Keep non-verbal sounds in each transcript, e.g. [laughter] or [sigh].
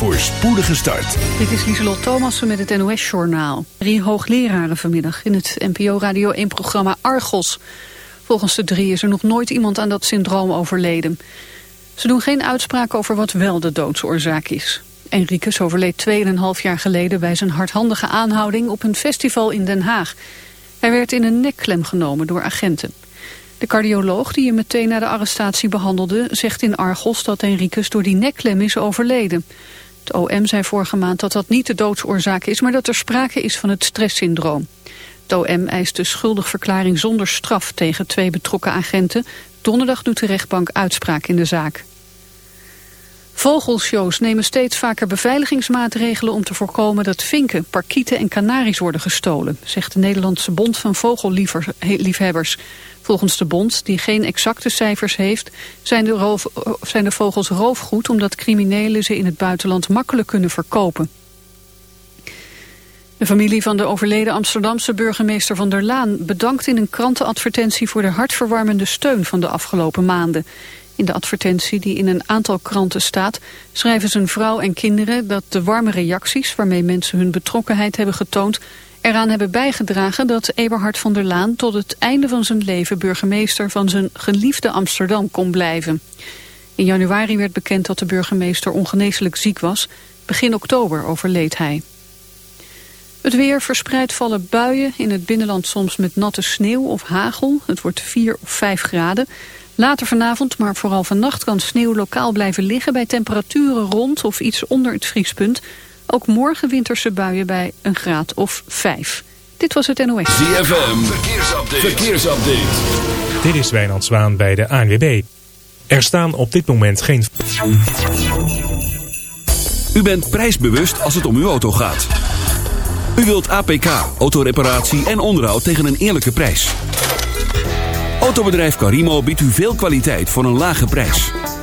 voor spoedige start. Dit is Lieselot Thomassen met het NOS-journaal. Drie hoogleraren vanmiddag in het NPO Radio 1-programma Argos. Volgens de drie is er nog nooit iemand aan dat syndroom overleden. Ze doen geen uitspraak over wat wel de doodsoorzaak is. Enriquez overleed 2,5 jaar geleden bij zijn hardhandige aanhouding op een festival in Den Haag. Hij werd in een nekklem genomen door agenten. De cardioloog die hem meteen na de arrestatie behandelde... zegt in Argos dat Henricus door die nekklem is overleden. OM zei vorige maand dat dat niet de doodsoorzaak is... maar dat er sprake is van het stresssyndroom. Het OM eist de schuldigverklaring zonder straf tegen twee betrokken agenten. Donderdag doet de rechtbank uitspraak in de zaak. Vogelshows nemen steeds vaker beveiligingsmaatregelen om te voorkomen dat vinken, parkieten en kanaries worden gestolen, zegt de Nederlandse Bond van Vogelliefhebbers. Volgens de bond, die geen exacte cijfers heeft, zijn de, roof, zijn de vogels roofgoed omdat criminelen ze in het buitenland makkelijk kunnen verkopen. De familie van de overleden Amsterdamse burgemeester Van der Laan bedankt in een krantenadvertentie voor de hartverwarmende steun van de afgelopen maanden. In de advertentie die in een aantal kranten staat... schrijven zijn vrouw en kinderen dat de warme reacties... waarmee mensen hun betrokkenheid hebben getoond... eraan hebben bijgedragen dat Eberhard van der Laan... tot het einde van zijn leven burgemeester van zijn geliefde Amsterdam kon blijven. In januari werd bekend dat de burgemeester ongeneeslijk ziek was. Begin oktober overleed hij. Het weer verspreid vallen buien, in het binnenland soms met natte sneeuw of hagel. Het wordt 4 of 5 graden. Later vanavond, maar vooral vannacht kan sneeuw lokaal blijven liggen... bij temperaturen rond of iets onder het vriespunt. Ook morgen winterse buien bij een graad of 5. Dit was het NOS. ZFM, verkeersupdate. verkeersupdate. Dit is Wijnand Zwaan bij de ANWB. Er staan op dit moment geen... U bent prijsbewust als het om uw auto gaat. U wilt APK, autoreparatie en onderhoud tegen een eerlijke prijs. Autobedrijf Carimo biedt u veel kwaliteit voor een lage prijs.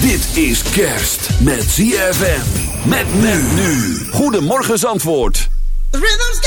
Dit is kerst met ZFM. Met nu. Goedemorgen Zandvoort. Rhythm's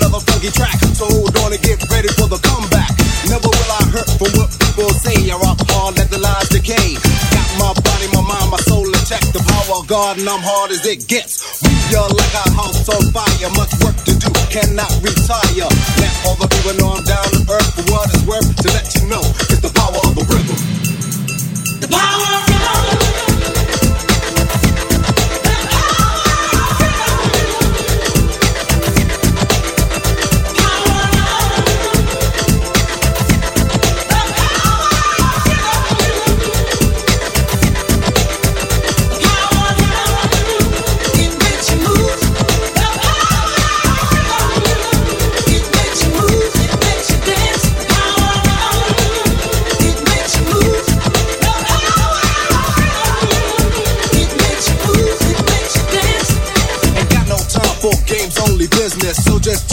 another funky track. So hold on and get ready for the comeback. Never will I hurt from what people say. I rock hard, let the lies decay. Got my body, my mind, my soul in check. The power of God, and I'm hard as it gets. We are like a house on fire, much work to do, cannot retire. Let all the people know I'm down to earth for what it's worth. To let you know, it's the power of the rhythm. The power of the It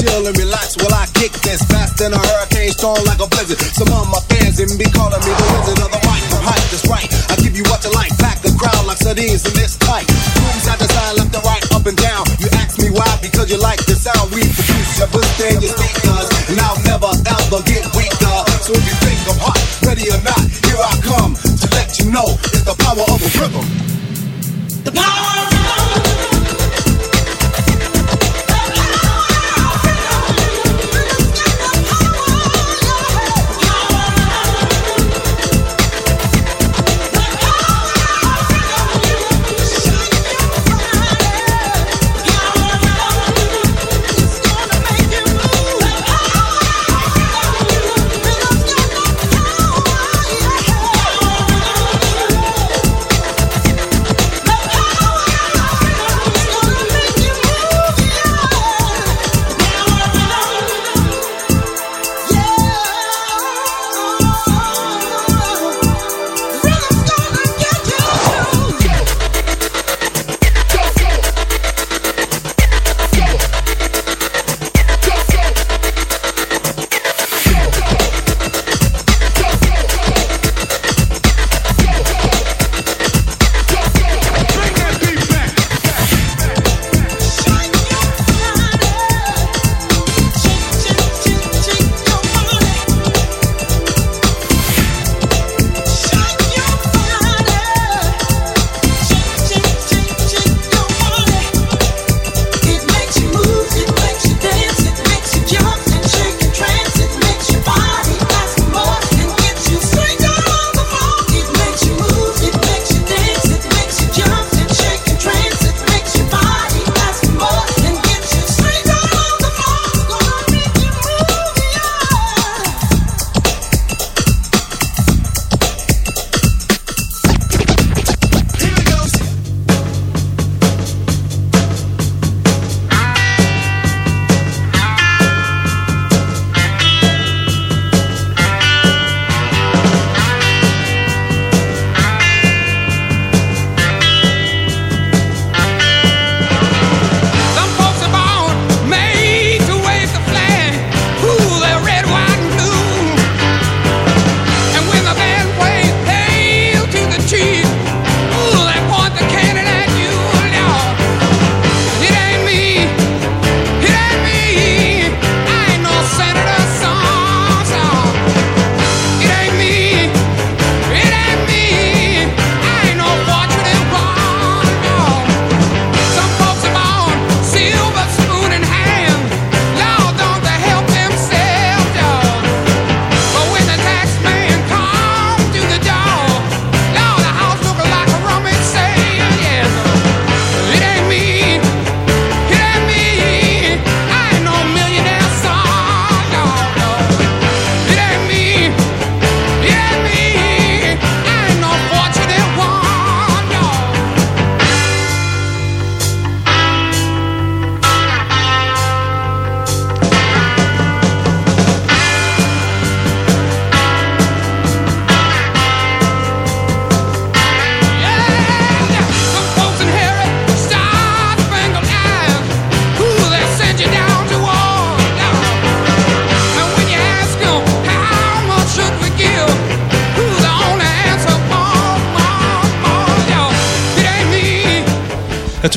chill and relax while I kick this fast in a hurricane storm like a blizzard. Some of my fans even be calling me the wizard of the mic from hype. That's right, I give you what you like. Pack the crowd like sardines in this tight. Moves I side, left and right, up and down. You ask me why? Because you like the sound we produce. Your boost and your speakers, and I'll never ever get weaker. So if you think I'm hot, ready or not, here I come to let you know it's the power of a rhythm. The power.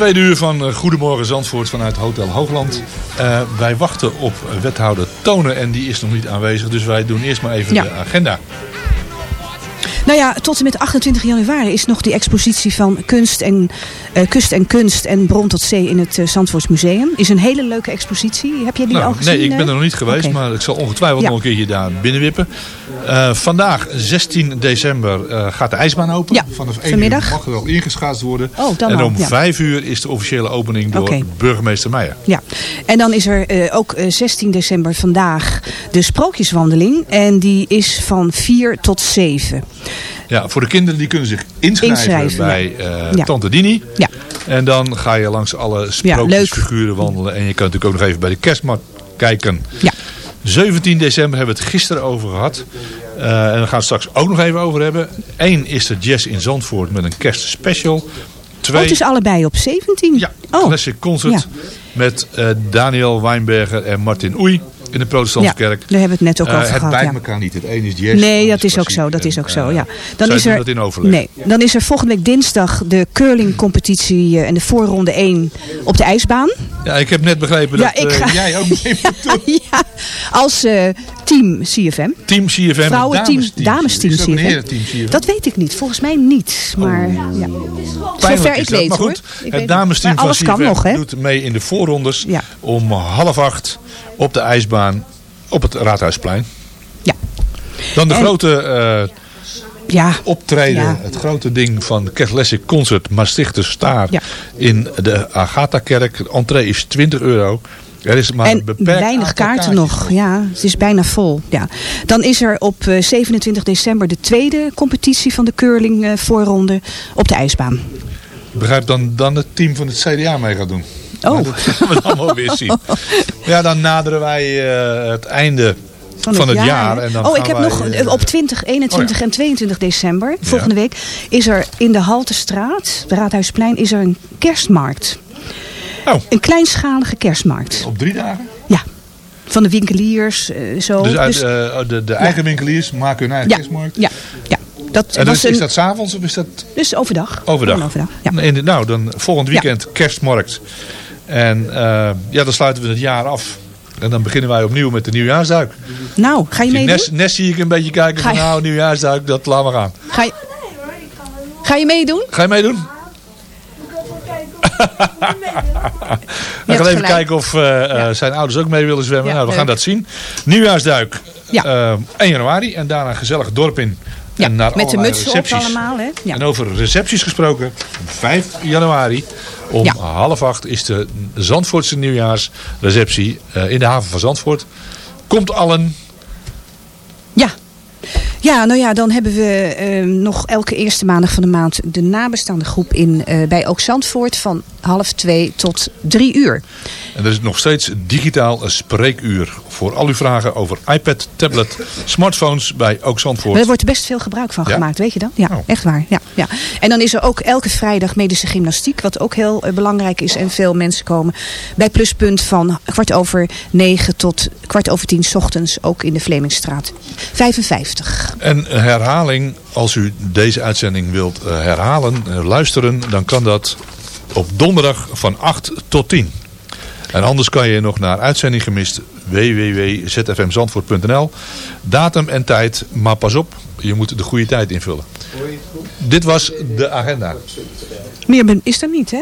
Tweede uur van eh, Goedemorgen Zandvoort vanuit Hotel Hoogland. Eh, wij wachten op wethouder Tonen en die is nog niet aanwezig. Dus wij doen eerst maar even Ja. de agenda. Nou ja, tot en met 28 januari is nog die expositie van kunst en, eh, Kust en Kunst en Bron tot Zee in het uh, Zandvoorts Museum. Is een hele leuke expositie. Heb jij die Nou, al gezien? nee, ik ben eh? er nog niet geweest, maar ik zal ongetwijfeld Ja. nog een keertje daar binnenwippen. Eh, vandaag, 16 december, eh, gaat de ijsbaan open. Ja, Vanaf 1 vanmiddag. uur mag er al ingeschaatst worden. Oh, dan en om ja. 5 uur is de officiële opening door burgemeester Meijer. Ja, en dan is er eh, ook eh, 16 december vandaag de Sprookjeswandeling. En die is van 4 tot 7. Ja, voor de kinderen die kunnen zich inschrijven, Inschrijven, bij ja. eh. Tante Dini. Ja. En dan ga je langs alle sprookjesfiguren wandelen. En je kunt natuurlijk ook nog even bij de kerstmarkt kijken. Ja. 17 december hebben we het gisteren over gehad. Eh, en daar gaan we het straks ook nog even over hebben. Eén is de Jazz in Zandvoort met een kerstspecial. Oh, Twee, het is allebei op 17? ja, Oh. Classic Concert Ja. met eh, Daniel Wijnberger en Martin Oei. In de protestantse Ja, kerk. daar hebben we het net ook Eh, over het gehad, bijt ja. elkaar niet. Het een is jazz. het Nee, dat is ook zo. Dat is ook zo, eh, ja. Dan is er, dat in overleg. Nee, dan is er volgende week dinsdag de curlingcompetitie eh, en de voorronde 1 op de ijsbaan. Ja, ik heb net begrepen dat ik ga- jij ook mee moet [laughs] doen. ja, als team CFM. Team CFM. Vrouwenteam, damesteam. CFM. herenteam CFM? Dat weet ik niet. Volgens mij niet. Maar ja. Pijnlijk Zover is ik dat. weet maar hoor. goed, weet het damesteam van CFM nog, doet mee in de voorrondes Ja. om half acht op de ijsbaan op het Raadhuisplein. Ja. Dan de En- grote eh, Ja. optreden, Ja. het grote ding van de Classic Concert Maastrichter Staar Ja. in de Agatha-kerk. De entree is 20 euro. Er is maar En beperkt weinig kaarten nog. Ja, het is bijna vol. Ja. Dan is er op eh, 27 december de tweede competitie van de curling eh, voorronde op de ijsbaan. Ik begrijp dan, dan het team van het CDA mee gaat doen. Oh. Maar dat gaan we dan wel weer zien. [laughs] Ja, dan naderen wij eh, het einde van het, jaar. en dan oh, ik heb wij, nog eh, eh, op 20, 21 oh ja. en 22 december, volgende week, is er in de Haltestraat, de Raadhuisplein, is er een kerstmarkt. Oh. Een kleinschalige kerstmarkt. Op drie dagen? Ja. Van de winkeliers, eh, zo. Dus, uit, Dus- eh, de, de eigen winkeliers maken hun eigen ja, kerstmarkt. ja, ja. Dat En dus, is dat s'avonds of is dat dus overdag. overdag? Overdag. Ja. De- nou, dan volgend weekend kerstmarkt. En eh, ja, dan sluiten we het jaar af. En dan beginnen wij opnieuw met de nieuwjaarsduik. Nou, ga je meedoen? Nes, Nes zie ik een beetje kijken van nou, nieuwjaarsduik, dat laten we gaan. Ga je, ga je meedoen? Ga je meedoen? We gaan even kijken of eh, eh, zijn ouders ook mee willen zwemmen. Ja, nou, we gaan dat zien. Nieuwjaarsduik Ja. eh, 1 januari. En daarna een gezellig dorp in. Ja, en naar met de mutsen op allemaal. Hè? Ja. En over recepties gesproken. 5 januari om Ja. half acht is de Zandvoortse nieuwjaarsreceptie in de haven van Zandvoort. Komt allen. Ja. Ja, nou ja, dan hebben we eh, nog elke eerste maandag van de maand de nabestaande groep in eh, bij Ook Zandvoort van half twee tot drie uur. En er is nog steeds digitaal een spreekuur. Voor al uw vragen over iPad, tablet, [laughs] smartphones bij Ook Zandvoort. Er wordt best veel gebruik van Ja? gemaakt, weet je dat? Ja, Oh. echt waar. Ja, ja. En dan is er ook elke vrijdag medische gymnastiek, wat ook heel eh, belangrijk is. En veel mensen komen bij Pluspunt van kwart over negen tot kwart over tien 's ochtends, ook in de Vlemingstraat 55. En herhaling, als u deze uitzending wilt eh, herhalen, eh, luisteren, dan kan dat op donderdag van 8 tot 10. En anders kan je nog naar uitzending gemist www.zfmzandvoort.nl Datum en tijd, maar pas op, je moet de goede tijd invullen. Dit was de agenda. Meer ben- is er niet, hè?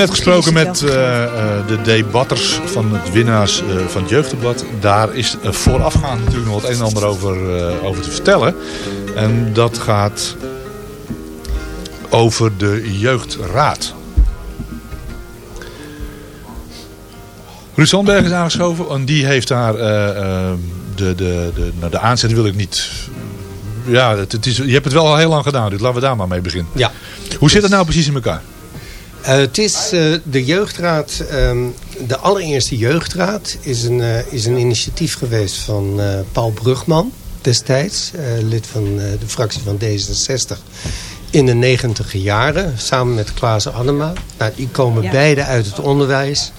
Hebben net gesproken met eh, eh, de debatters van het winnaars eh, van het jeugddebat. Daar is uh, voorafgaand natuurlijk nog het een en ander over, eh, over te vertellen. En dat gaat over de jeugdraad. Ruud Sandberg is aangeschoven en die heeft daar de, de, de, nou, de aanzet wil ik niet... Ja, het, het is, je hebt het wel al heel lang gedaan, dus laten we daar maar mee beginnen. Ja. Hoe zit het nou precies in elkaar? Eh, het is eh, de jeugdraad, ehm, de allereerste jeugdraad is een, eh, is een initiatief geweest van eh, Paul Brugman destijds. eh, lid van eh, de fractie van D66 in de negentiger jaren. Samen met Klaas Adema. Nou, die komen Ja. beide uit het onderwijs.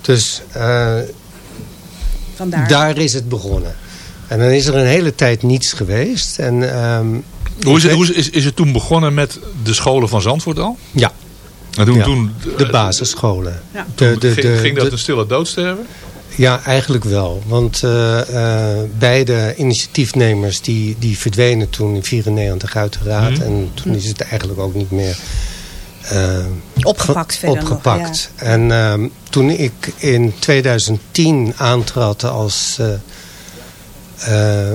Dus eh, Vandaar. daar is het begonnen. En dan is er een hele tijd niets geweest. En, ehm, Hoe is het, ik hoe is, is, is het toen begonnen met de scholen van Zandvoort al? Ja. En toen, Ja, toen, de basisscholen. Ja. De, de, ging, de, ging dat de- een stille doodsterven? Ja, eigenlijk wel. Want eh, eh, beide initiatiefnemers die, die verdwenen toen in 94 uit de raad. En toen is het eigenlijk ook niet meer eh, Opgepakt ge- verder nog, opgepakt. En ehm, toen ik in 2010 aantrad als eh,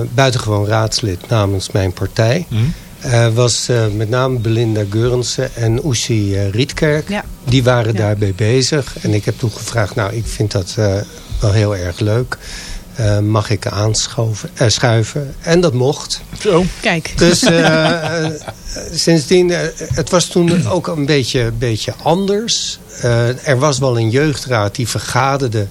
eh, buitengewoon raadslid namens mijn partij... Mhm. Eh, was eh, met name Belinda Geurensen en Oeshi eh, Rietkerk. Ja. Die waren Ja. daarbij bezig. En ik heb toen gevraagd, nou ik vind dat eh, wel heel erg leuk. Eh, mag ik aanschuiven? eh, schuiven? En dat mocht. Zo. Kijk. Dus [laughs] sindsdien, het was toen ook een beetje, beetje anders. Eh, er was wel een jeugdraad die vergaderde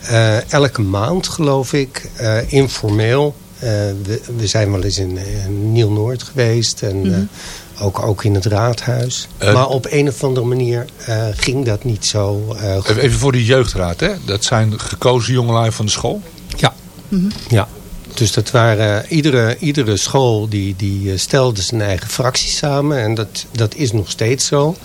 eh, elke maand, geloof ik, eh, informeel. Eh, we, we zijn wel eens in, in Nieuw-Noord geweest en eh, ook, ook in het raadhuis. Eh, maar op een of andere manier eh, ging dat niet zo eh, goed. Even voor die jeugdraad, hè? Dat zijn gekozen jongelui van de school. Ja. ja. Dus dat waren iedere, iedere school die, die stelde zijn eigen fractie samen. En dat, dat is nog steeds zo.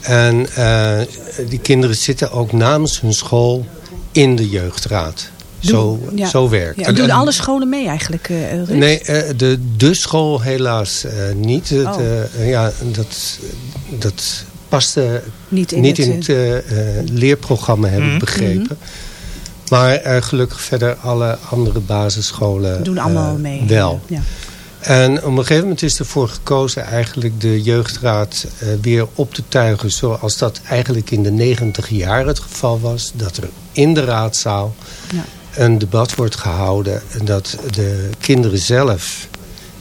En eh, die kinderen zitten ook namens hun school in de jeugdraad. Zo, ja. zo werkt Ja, het. doen En- alle scholen mee eigenlijk, eh Ruud? Nee, eh, de, de school helaas eh, niet. Het, Oh. eh, ja, dat, dat paste Niet in niet het, in het eh, eh, leerprogramma, heb ik begrepen. Maar eh, gelukkig verder alle andere basisscholen doen allemaal mee. wel. Ja. En op een gegeven moment is ervoor gekozen eigenlijk de jeugdraad eh, weer op te tuigen. Zoals dat eigenlijk in de negentig jaar het geval was. Dat er in de raadzaal Ja. Een debat wordt gehouden. En dat de kinderen zelf,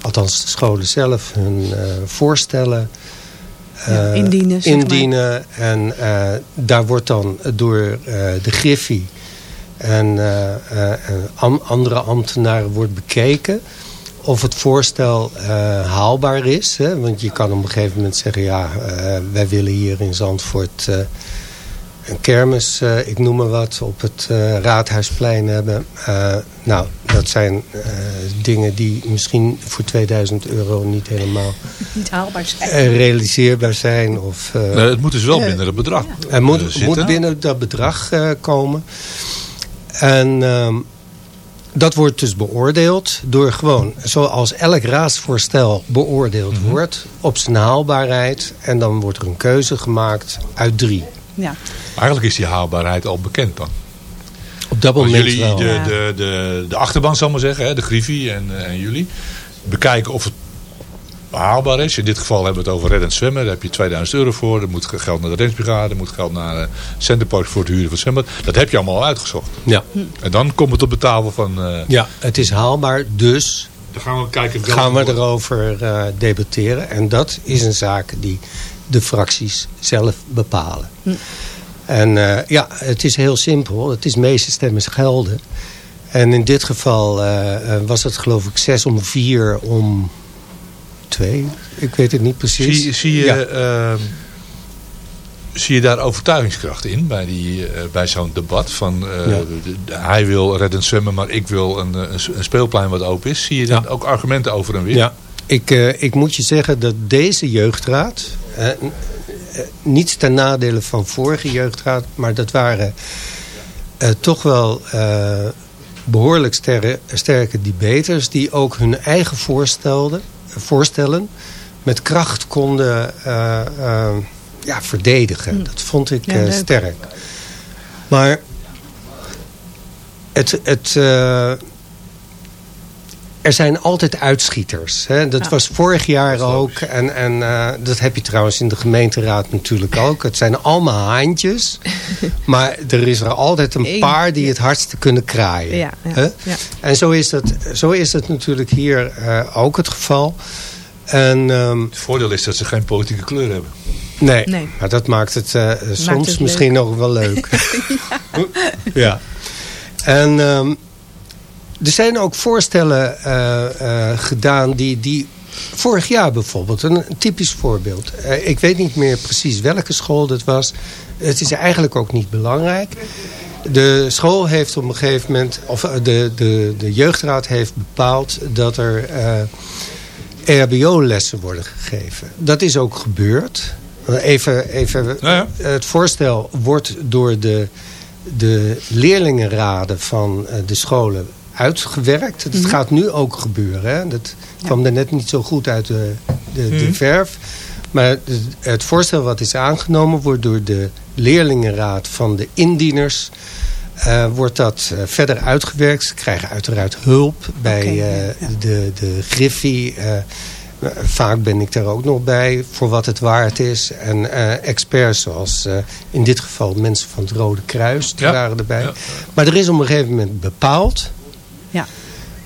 althans de scholen zelf, hun eh, voorstellen Ja, eh, indienen. En eh, daar wordt dan door de Griffie en andere ambtenaren wordt bekeken of het voorstel haalbaar is. Hè? Want je kan op een gegeven moment zeggen... ja, wij willen hier in Zandvoort een kermis, eh, ik noem maar wat... op het eh, Raadhuisplein hebben. Eh, nou, dat zijn eh, dingen die misschien voor 2000 euro niet helemaal [laughs] Niet haalbaar zijn. realiseerbaar zijn. Of, eh, Nee, het moet dus wel binnen het bedrag het moet, moet binnen dat bedrag eh, komen. En ehm, dat wordt dus beoordeeld door gewoon, zoals elk raadsvoorstel beoordeeld Mhm. wordt, op zijn haalbaarheid. En dan wordt er een keuze gemaakt uit drie. Ja. Eigenlijk is die haalbaarheid al bekend dan. Op dat moment jullie, wel. de, de, de, de achterban zal ik maar zeggen, hè, de Griffie en, eh, en jullie, bekijken of het haalbaar is. In dit geval hebben we het over reddend zwemmen. Daar heb je 2000 euro voor. Er moet geld naar de reddingsbrigade. Er moet geld naar uh, Centerpark voor het huren van het zwembad. Dat heb je allemaal al uitgezocht. Ja. En dan komt het op de tafel van... eh, ja, het is haalbaar, dus Dan gaan we kijken... gaan we erover eh, debatteren. En dat is een zaak die de fracties zelf bepalen. En eh, ja, het is heel simpel. Het is meeste stemmen gelden. En in dit geval eh, eh, was het geloof ik zes om vier om twee. Ik weet het niet precies. Zie, zie, je, Ja. ehm, zie je daar overtuigingskracht in bij, die, bij zo'n debat? Van, eh, Ja. de- de- hij wil reddend zwemmen, maar ik wil een, een, een speelplein wat open is. Zie je daar Ja. ook argumenten over en weer? Ja, ik, eh, ik moet je zeggen dat deze jeugdraad... n- eh, niets ten nadele van vorige jeugdraad... maar dat waren eh, toch wel eh, behoorlijk sterre, sterke debaters... die ook hun eigen voorstelden, voorstellen met kracht konden... ja, verdedigen. Dat vond ik Ja, sterk. Maar het, het, er zijn altijd uitschieters. Hè? Dat Ja. was vorig jaar ook. En, en eh, dat heb je trouwens in de gemeenteraad natuurlijk [laughs] ook. Het zijn allemaal haantjes. maar er is er altijd een Eén. paar die het hardste kunnen kraaien. Ja, ja, Hè? ja. En zo is, dat, zo is het natuurlijk hier eh, ook het geval. En, ehm, Het voordeel is dat ze geen politieke kleur hebben. nee, Nee. maar dat maakt het eh, soms het misschien nog wel leuk. [laughs] ja. En ehm, er zijn ook voorstellen eh, eh, gedaan die, die vorig jaar bijvoorbeeld, een, typisch voorbeeld. Eh, ik weet niet meer precies welke school dat was. Het is eigenlijk ook niet belangrijk. De school heeft op een gegeven moment, of de, de, de jeugdraad heeft bepaald dat er eh EHBO-lessen worden gegeven. Dat is ook gebeurd. Even, even Ja, ja. het voorstel wordt door de, de leerlingenraden van de scholen uitgewerkt. Dat gaat nu ook gebeuren. Hè? Dat kwam er net niet zo goed uit de, de, de verf. Maar het voorstel wat is aangenomen wordt door de leerlingenraad van de indieners. eh, wordt dat eh, verder uitgewerkt. Ze krijgen uiteraard hulp bij eh, ja, de, de Griffie. eh, vaak ben ik daar ook nog bij voor wat het waard is. En eh, experts zoals in dit geval mensen van het Rode Kruis. Die Ja, waren erbij. ja. Maar er is op een gegeven moment bepaald Ja.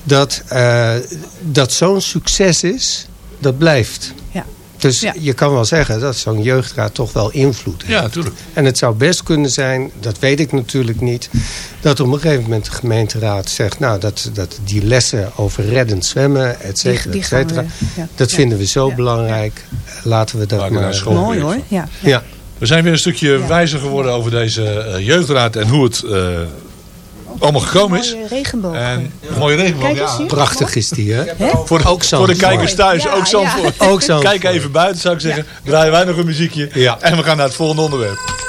dat, eh, dat zo'n succes is, dat blijft. Ja. Dus Ja. je kan wel zeggen dat zo'n jeugdraad toch wel invloed heeft. Ja, natuurlijk. En het zou best kunnen zijn, dat weet ik natuurlijk niet... dat op een gegeven moment de gemeenteraad zegt... nou, dat, dat die lessen over reddend zwemmen, et cetera, die et cetera... we- ja. dat Ja. vinden we zo Ja. belangrijk. Laten we dat daar maar... school. Mooi hoor. Ja. ja. We zijn weer een stukje wijzer geworden over deze eh, jeugdraad en hoe het eh, allemaal gekomen is. Mooie regenboog. En een mooie regenboog. Ja. Prachtig is die, hè? Voor de, Ook voor de kijkers thuis, Ja, ook ja. Zandvoort. [laughs] Ook. Kijk even buiten, zou ik zeggen. Draaien wij nog een muziekje. Ja. En we gaan naar het volgende onderwerp.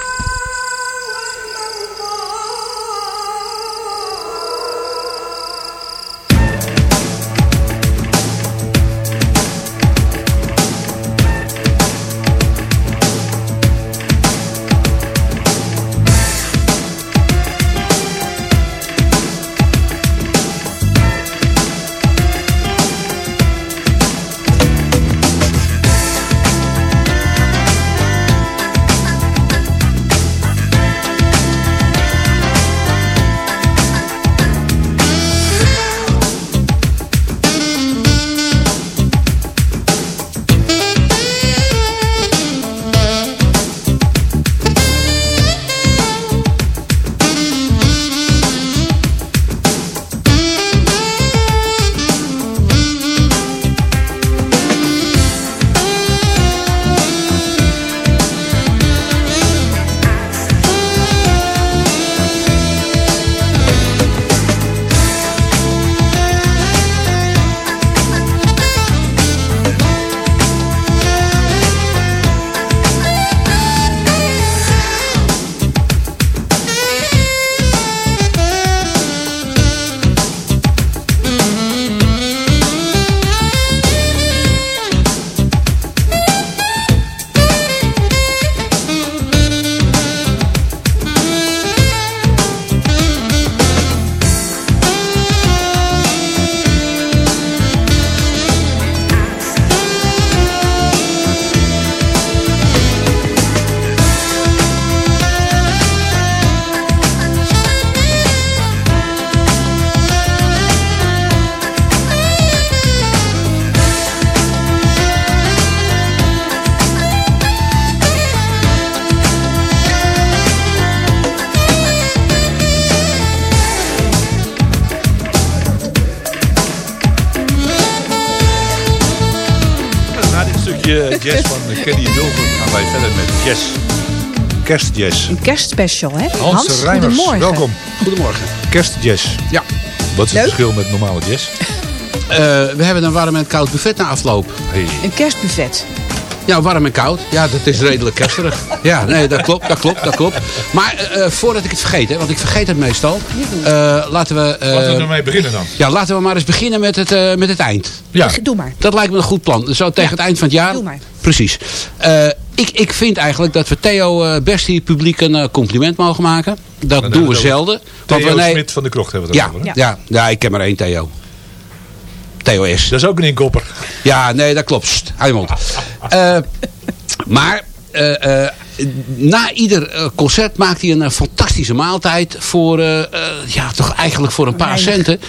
Wij verder met jazz. Kerstjazz. Een kerstspecial, hè? Hans, Hans Rijmers, goedemorgen. welkom. Goedemorgen. Kerstjazz. Ja. Wat is het Leuk. verschil met normale jazz? Eh, we hebben een warm en koud buffet na afloop. Hey. Een kerstbuffet. Ja, warm en koud. Ja, dat is redelijk kersterig. Ja, [laughs] nee, dat klopt, dat klopt, dat klopt. Maar eh, eh, voordat ik het vergeet, hè, want ik vergeet het meestal. eh, laten we... eh, Laten we ermee beginnen dan. ja, laten we maar eens beginnen met het, eh, met het eind. Ja. Doe maar. Dat lijkt me een goed plan. Zo tegen het eind van het jaar. Doe maar. Precies. Eh, ik, ik vind eigenlijk dat we Theo eh, best hier publiek een compliment mogen maken. Dat Dan doen we zelden. Theo Want we, nee, Smit van de Krocht hebben we het ja, over. hè? ja. Ja, ik ken maar één Theo. Theo S. Dat is ook een inkopper. Ja, nee, dat klopt. Sst, hou je mond. Eh, maar eh, eh, na ieder eh, concert maakt hij een fantastische maaltijd voor, eh, eh, ja, toch eigenlijk voor een paar centen.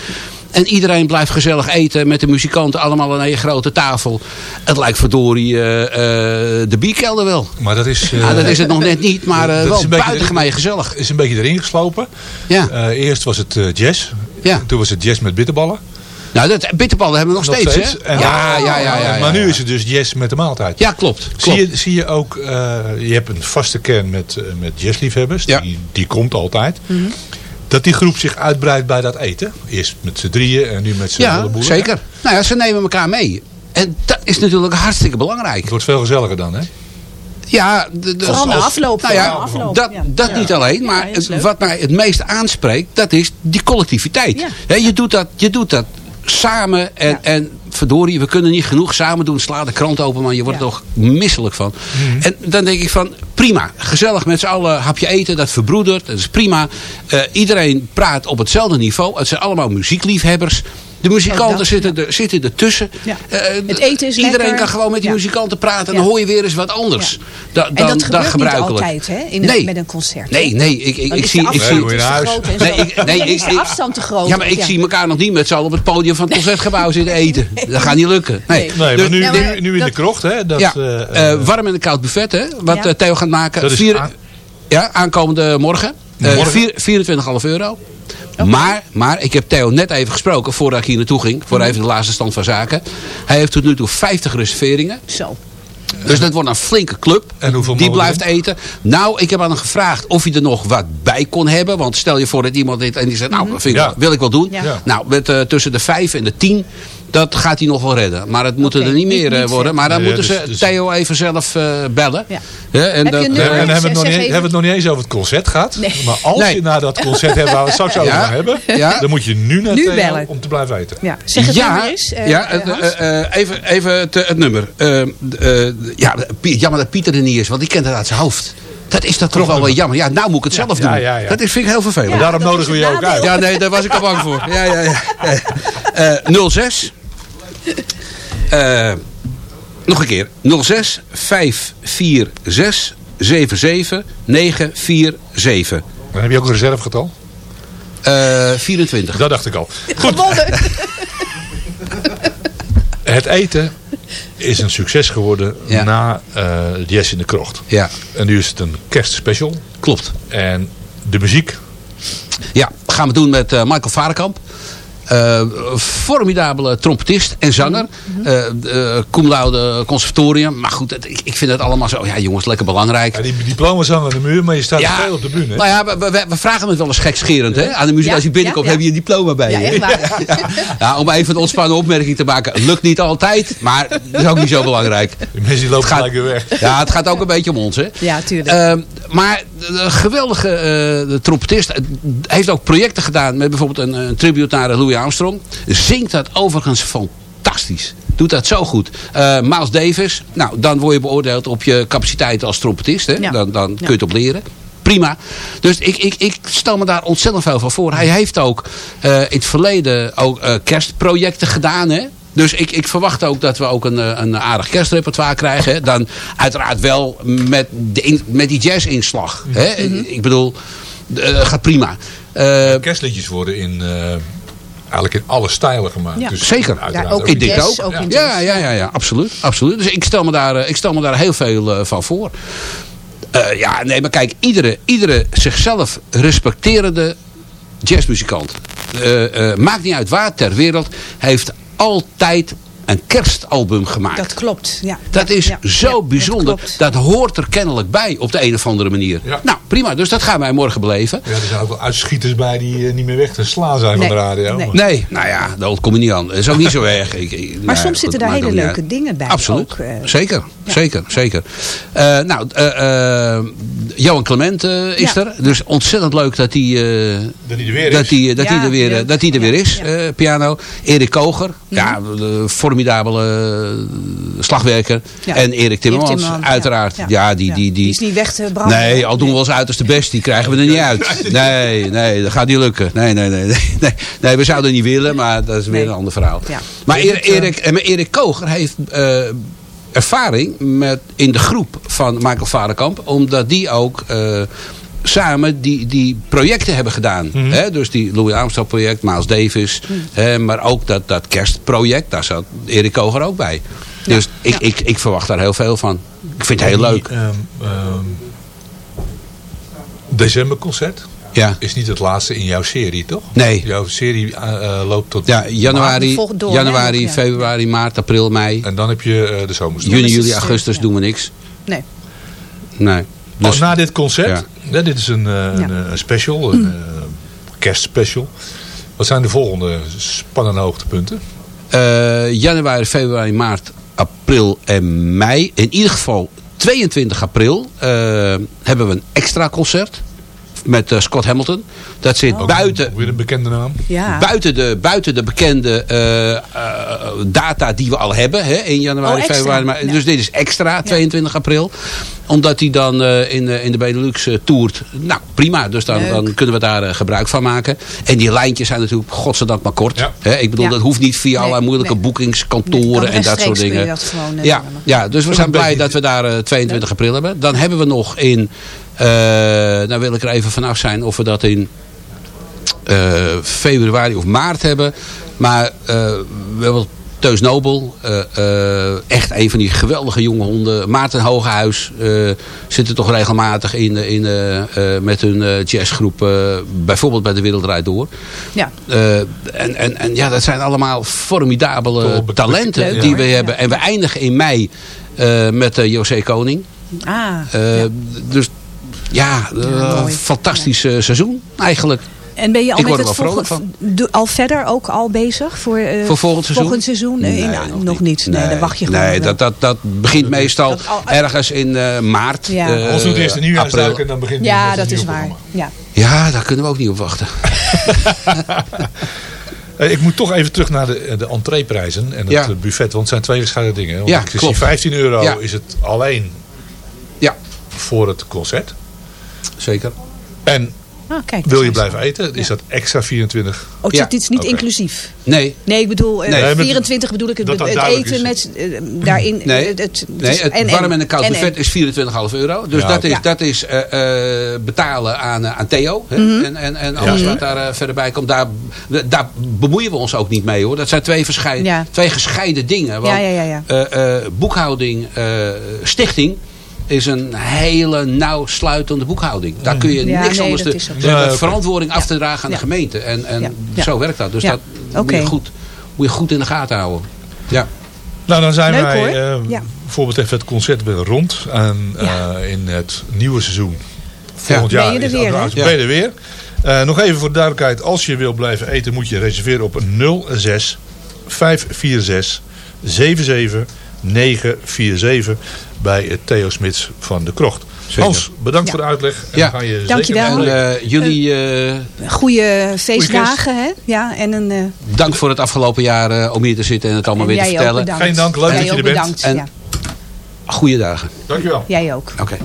En iedereen blijft gezellig eten met de muzikanten allemaal aan een grote tafel. Het lijkt verdorie eh, eh, de bierkelder wel. Maar dat is... eh, Ja, dat is het nog net niet, maar eh, dat is wel een beetje buitengemeen gezellig. is een beetje erin geslopen. Ja. Eh, eerst was het eh, jazz. Ja. Toen was het jazz met bitterballen. Nou, dat bitterballen hebben we nog, steeds, hè? En- ja, ja, ja, ja, ja. Maar nu is het dus jazz met de maaltijd. Ja, klopt. Zie klopt. je, zie je ook, eh, je hebt een vaste kern met, eh, met jazzliefhebbers. Ja. Die, die komt altijd. Dat die groep zich uitbreidt bij dat eten. Eerst met z'n drieën en nu met z'n Ja, boeren. zeker. Nou ja, ze nemen elkaar mee. En dat is natuurlijk hartstikke belangrijk. Het wordt veel gezelliger dan, hè? Ja, de, de, Vooral na afloop. Nou ja, afloop, dat, ja. dat Ja. niet alleen, maar Ja, wat mij het meest aanspreekt, dat is die collectiviteit. Ja. Hè, je, doet dat, je doet dat samen en, Ja. en verdorie, we kunnen niet genoeg samen doen. Sla de krant open, man, je wordt Ja. er toch misselijk van. En dan denk ik van, prima, gezellig met z'n allen hapje eten, dat verbroedert, dat is prima. Eh, iedereen praat op hetzelfde niveau, het zijn allemaal muziekliefhebbers. De muzikanten dat, zitten, er, zitten ertussen. Ja. Eh, Het eten is Iedereen lekker. kan gewoon met die Ja. muzikanten praten. En Ja. dan hoor je weer eens wat anders. Da- En dan, dat dan gebeurt niet gebruikelijk. altijd hè, in een, Nee. met een concert. Nee, nee, ik, ik, Dan ik is zie... de Ik afstand zie Nee, te naar huis. groot en zo. Nee, ik- nee, Dan is ik- de ik- afstand te groot. ja, maar ik zie elkaar nog niet met z'n allen op het podium van het concertgebouw zitten eten. Dat gaat niet lukken. Nee, Nee. Nee, Dus- maar nu, Ja, maar nu, nu in dat- de krocht, hè? Dat, ja, eh, eh, warm en een koud buffet, hè, wat Ja. Theo gaat maken. Dat is Vier- aan- ja, aankomende morgen. Eh, Morgen? vier- 24,5 euro. Maar, maar ik heb Theo net even gesproken voordat ik hier naartoe ging. Voor Mhm. even de laatste stand van zaken. Hij heeft tot nu toe 50 reserveringen. Zo. Dus dat wordt een flinke club. En hoeveel Die blijft eten. Nou, ik heb aan hem gevraagd of hij er nog wat bij kon hebben. Want stel je voor dat iemand dit en die zegt, nou, dat vind ik Ja. wel- wil ik wel doen. Ja. Nou, met, eh, tussen de 5 en de 10, dat gaat hij nog wel redden. Maar het moeten er niet niet- meer eh, niet worden. Maar dan Nee, moeten dus- ze dus- Theo even zelf eh, bellen. Ja. Hè, en Heb je dat, een En dan hebben we, het nog niet, even. hebben we het nog niet eens over het concert gehad. Nee. Maar als Nee. je naar dat concert hebt waar we het straks over Ja. gaan hebben. Ja. Dan moet je nu naar Nu Theo bellen. om te blijven eten. Ja. Zeg het ja, nummer eens. ja, even, even het, het nummer. Eh, ja, jammer dat Pieter er niet is, want die kent het uit zijn hoofd. Dat is dat toch wel wel jammer. Ja, nou moet ik het zelf doen. Ja, ja, ja. Dat is, vind ik heel vervelend. Ja, Daarom nodigen we je ook uit. Ja, nee, daar was ik al bang voor. Ja, ja, ja. Eh 06. Eh, nog een keer. 06 546 77 947. Dan heb je ook een reservegetal. Eh 24. Dat dacht ik al. Goed, [laughs] het eten is een succes geworden Ja. na eh Jess in de Krocht. Ja, En nu is het een kerstspecial. klopt. En de muziek. Ja, gaan we doen met eh, Michael Varenkamp. Eh, formidabele trompetist en zanger. Eh eh, cum laude conservatorium. Maar goed, het- ik, ik vind het allemaal zo... Ja jongens, lekker belangrijk. Ja, die diploma's hangen aan de muur, maar je staat Ja. veel op de bühne. Nou ja, we, we, we vragen het wel eens gekscherend hè? aan de muziek. Als je binnenkomt, heb je een diploma bij Ja, je. echt waar. [laughs] Ja, om even een ontspannen opmerking te maken. Lukt niet altijd, maar dat is ook niet zo belangrijk. De mensen die lopen gelijk weer weg. Ja, het gaat ook een beetje om ons. Hè? Ja, tuurlijk. Ehm, maar de geweldige eh, de trompetist heeft ook projecten gedaan met bijvoorbeeld een, een tribute naar Louis Armstrong. Zingt dat overigens fantastisch. Doet dat zo goed. Eh Miles Davis, nou dan word je beoordeeld op je capaciteit als trompetist. Hè? Ja. Dan, dan kun je het op leren. Prima. Dus ik, ik, ik stel me daar ontzettend veel van voor. Hij heeft ook eh, in het verleden ook eh, kerstprojecten gedaan. Hè? Dus ik, ik verwacht ook dat we ook een, een aardig kerstrepertoire krijgen. Hè? Dan uiteraard wel met, de in- met die jazz-inslag. hè? Ik bedoel, eh, gaat prima. Eh, Kerstliedjes worden in, eh, eigenlijk in alle stijlen gemaakt. Ja. Dus Zeker. uiteraard Ja, ook ik in denk jazz, ook. ook ja, ja, ja, ja, absoluut, absoluut. Dus ik stel me daar, eh, ik stel me daar heel veel eh, van voor. Eh, ja, nee, maar kijk, iedere, iedere zichzelf respecterende jazzmuzikant, eh, eh, maakt niet uit waar ter wereld, heeft altijd een kerstalbum gemaakt. Dat klopt. Ja. Dat Ja, is ja, zo ja, bijzonder. Dat, hoort er kennelijk bij op de een of andere manier. Ja. Nou, prima. Dus dat gaan wij morgen beleven. Ja, er zijn ook wel uitschieters bij die eh, niet meer weg te slaan zijn Nee, van de radio. nee. Nee, nou ja, dat kom je niet aan. Dat is ook niet zo erg. Ik, ik- nou Maar soms zitten daar hele leuke uit. dingen bij. Absoluut. Ook, eh, Zeker. Zeker, zeker. Eh, nou, eh, eh, Johan Clement is Ja. er. Dus ontzettend leuk dat hij eh, Dat hij er weer dat is. hij, dat Ja, hij er weer, dat hij er weer Ja, is, ja. eh, piano. Erik Koger, ja, de formidabele slagwerker. Ja. En Erik Timmermans, Erik Timmermans, uiteraard. ja. Ja, die, Ja. die, die, Die is niet weg te branden. Nee, al doen we ons uiterste best, die krijgen we er niet uit. [laughs] Nee, nee, dat gaat niet lukken. Nee, nee, nee. [laughs] Nee, nee, nee we zouden niet willen, maar dat is weer Nee. een ander verhaal. Ja. Maar Erik, Erik, en Erik Koger heeft eh, ervaring met, in de groep van Michael Varenkamp. Omdat die ook eh, samen die, die projecten hebben gedaan. Mhm. hè? Dus die Louis Armstrong project, Miles Davis. hè, maar ook dat, dat kerstproject, daar zat Erik Koger ook bij. Dus ik, ik, ik verwacht daar heel veel van. Ik vind het heel leuk. ehm, ehm, decemberconcert Ja. is niet het laatste in jouw serie, toch? Nee. Jouw serie eh, eh, loopt tot Ja, maart. januari, door, januari ja. februari, maart, april, mei. En dan heb je eh, de zomerstop. Juni, juli, augustus ja. doen we niks. Nee. Nee. Dus, na dit concert, Ja. dit is een, een, een special, een eh, kerstspecial. Wat zijn de volgende spannende hoogtepunten? eh, januari, februari, maart, april en mei. In ieder geval 22 april hebben we een extra concert. Met eh, Scott Hamilton. Dat zit Oh. buiten, Weer een bekende naam. Ja. buiten, de, buiten de bekende eh, eh, data die we al hebben. Hè, in januari, Oh, februari. maart. Ja. Dus dit is extra, 22 april. Omdat hij dan eh, in, de- in de Benelux toert. Nou, prima. Dus dan, Leuk. dan kunnen we daar gebruik van maken. En die lijntjes zijn natuurlijk godzijdank maar kort. Ja. Hè, ik bedoel, Ja. dat hoeft niet via Nee, allerlei moeilijke nee. boekingskantoren Nee, en dat soort dingen. dat gewoon, ja, ja, dus we zijn blij dat we daar eh, 22 april hebben. Dan hebben we nog in... eh nou wil ik er even vanaf zijn of we dat in eh, februari of maart hebben. Maar eh, we hebben Teus Nobel. eh, eh, echt een van die geweldige jonge honden. Maarten Hogehuis eh, zitten toch regelmatig in, in, met hun eh, jazzgroep. eh, bijvoorbeeld bij de Wereld Draait Door. Ja. Eh, en, en, en ja, dat zijn allemaal formidabele talenten leuk, die we hebben. Ja. En we eindigen in mei eh, met José Koning. Ah. Eh, ja. Dus ja, eh, Ja, mooi. fantastisch eh, seizoen eigenlijk. En ben je al ik met het volgende, al verder ook al bezig voor, eh, Voor volgend seizoen? Volgend seizoen? Nee, Nee, nou, nog, niet. Nee, dan wacht je gewoon. Nee, dat, dat, dat begint meestal Dat al- ergens in eh, maart. Ja. eh, Als het eerst een nieuwjaarsduik april. en dan begint hij ja, dat een is waar. Ja. Ja, daar kunnen we ook niet op wachten. [laughs] Eh, ik moet toch even terug naar de, de entreeprijzen en het Ja. eh, buffet. Want het zijn twee gescheiden dingen. Want Ja, ik zie klopt. 15 euro Ja. is het alleen Ja, voor het concert. zeker. En Ah, kijk, wil je blijven eten, is dat extra 24. Oh, Ja. dit is niet inclusief. Nee, Nee, ik bedoel, eh, Nee. Nee, maar 24 bedoel ik het, dat het eten is. met eh, daarin. Nee. het, het, nee het warm en een koud buffet is 24,5 euro. Dus Ja, dat is, dat is eh, eh, betalen aan, eh, aan Theo. Hè? Mhm. En, en, en alles Ja. wat daar eh, verder bij komt. Daar, daar bemoeien we ons ook niet mee hoor. Dat zijn twee, twee gescheiden dingen. Want, Ja, ja, ja, ja. eh, eh, boekhouding, eh, stichting is een hele nauw sluitende boekhouding. Daar kun je Ja, niks nee, anders... De, Ja, verantwoording af te Ja. dragen aan Ja. de gemeente. En, en Ja. Ja. zo werkt dat. Dus Ja. dat moet, Oké. je goed, moet je goed in de gaten houden. Ja. Nou, dan zijn Leuk, wij eh, Ja. voor betreft het concert weer rond. En Ja. eh, in het nieuwe seizoen volgend Ben jaar je er weer, ben je er weer. Eh, nog even voor de duidelijkheid. Als je wil blijven eten moet je reserveren op 06 546 77 947 bij het Theo Smits van de Krocht. Hans, bedankt Ja. voor de uitleg. En Ja. dan ga je Dankjewel. zeker En eh, jullie... eh, Goede feestdagen, hè? Ja, en een. eh, Dank voor het afgelopen jaar eh, om hier te zitten en het allemaal en weer te vertellen. bedankt. Geen dank, leuk dat je er bent. bedankt. En- ja. Goeie dagen. Dankjewel. Jij ook. Oké.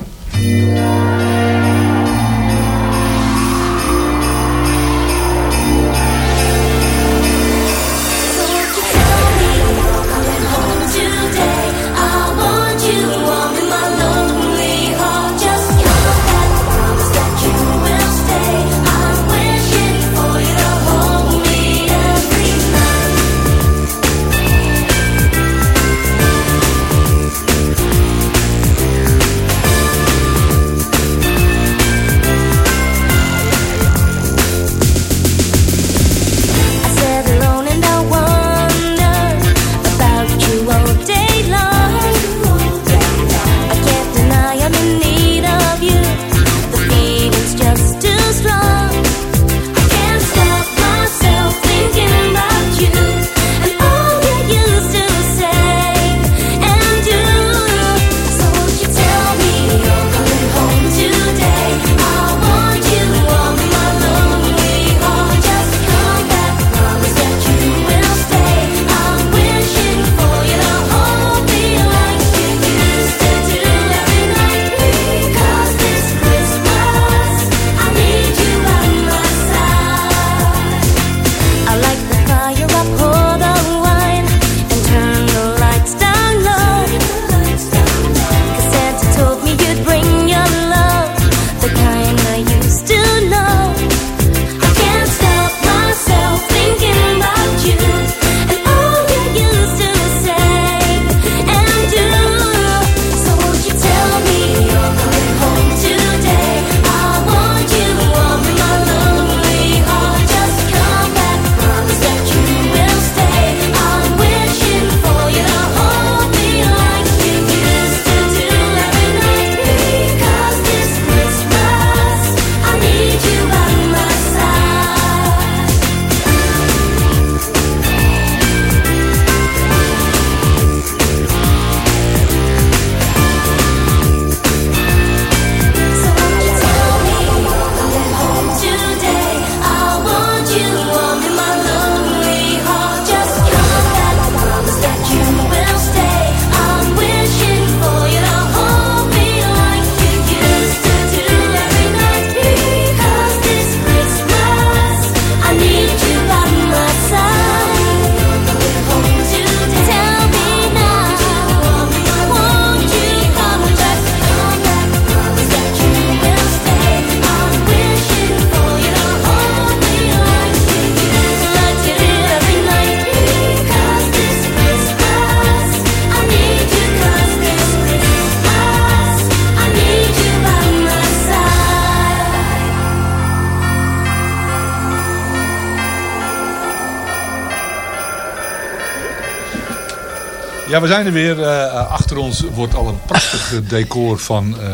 Ja, we zijn er weer. Eh, achter ons wordt al een prachtig decor van eh,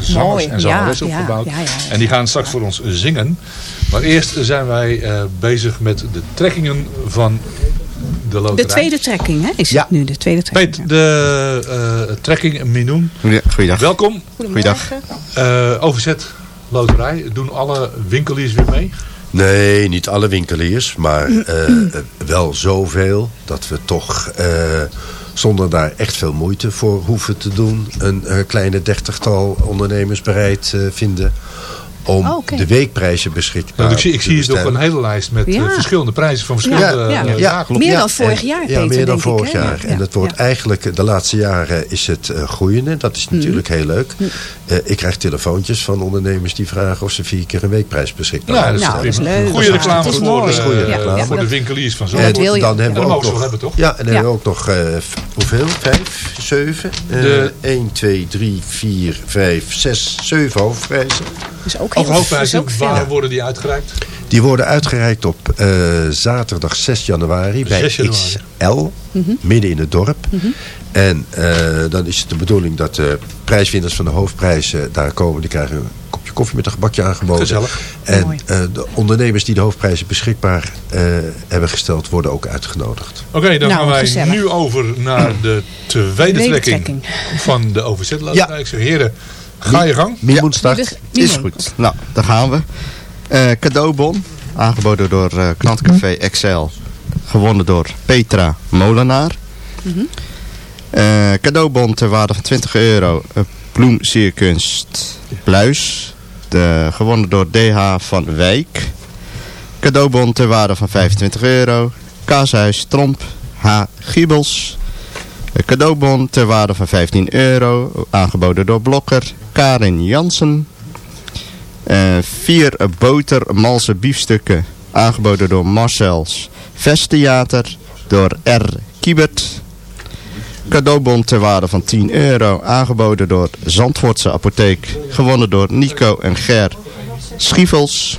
zangers Mooi, en zangeressen ja, opgebouwd. ja, ja, ja. En die gaan straks voor ons zingen. Maar eerst zijn wij eh, bezig met de trekkingen van de loterij. De tweede trekking hè, is Ja. het nu. De tweede trekking. Peet, de eh, trekking Minoen. Goeiedag. Welkom. Goeiedag. Eh, overzet loterij. Doen alle winkeliers weer mee? Nee, niet alle winkeliers, maar eh, wel zoveel dat we toch eh, zonder daar echt veel moeite voor hoeven te doen, een kleine dertigtal ondernemers bereid vinden om Oh, oké. de weekprijzen beschikbaar Nou, ik zie, ik zie hier toch bestellen. een hele lijst met eh, Ja. verschillende prijzen van verschillende Ja, ja. Meer Ja, dan vorig en- jaar, Ja, Peter, meer dan ik, vorig hè? jaar. Ja, En dat wordt ja. eigenlijk, de laatste jaren is het eh groeiende. Dat is natuurlijk heel leuk. Eh, ik krijg telefoontjes van ondernemers die vragen of ze vier keer een weekprijs beschikbaar Nou, hebben. dat is Nou, dat is leuk. Goede reclame het is voor, mooi. Ja, ja, voor de winkeliers van En wil je. dan hebben En we ook nog, hebben, toch? Ja, en dan Ja. hebben we ook nog, eh, hoeveel? Vijf, zeven? Eh, De- 1, 2, 3, 4, 5, 6, 7 hoofdprijzen. Dus ook heel is ook veel. waar worden die uitgereikt? Die worden uitgereikt op eh, zaterdag 6 januari bij 6 januari. XL, midden in het dorp. En eh, dan is het de bedoeling dat de prijswinners van de hoofdprijzen daar komen. Die krijgen een kopje koffie met een gebakje aangeboden. Gezellig. En Mooi. eh, de ondernemers die de hoofdprijzen beschikbaar eh, hebben gesteld, worden ook uitgenodigd. Oké, dan Nou, gaan wij gezellig. nu over naar de tweede Tweede trekking trekking. van de. Ik zeg, heren, ga je gang. Mimoen start. Is goed. Nou, daar gaan we. Eh, cadeaubon, aangeboden door eh Klantcafé XL. Gewonnen door Petra Molenaar. Eh, cadeaubon ter waarde van 20 euro. Uh, bloemsierkunst Pluis. De, gewonnen door DH van Wijk. Cadeaubon ter waarde van 25 euro. Kaashuis Tromp H. Giebels. Een cadeaubon ter waarde van 15 euro. Aangeboden door Blokker Karin Jansen. Eh, vier boter malse biefstukken. Aangeboden door Marcel's Vesttheater. Door R. Kiebert. Cadeaubon ter waarde van 10 euro. Aangeboden door Zandvoortse Apotheek. Gewonnen door Nico en Ger Schievels.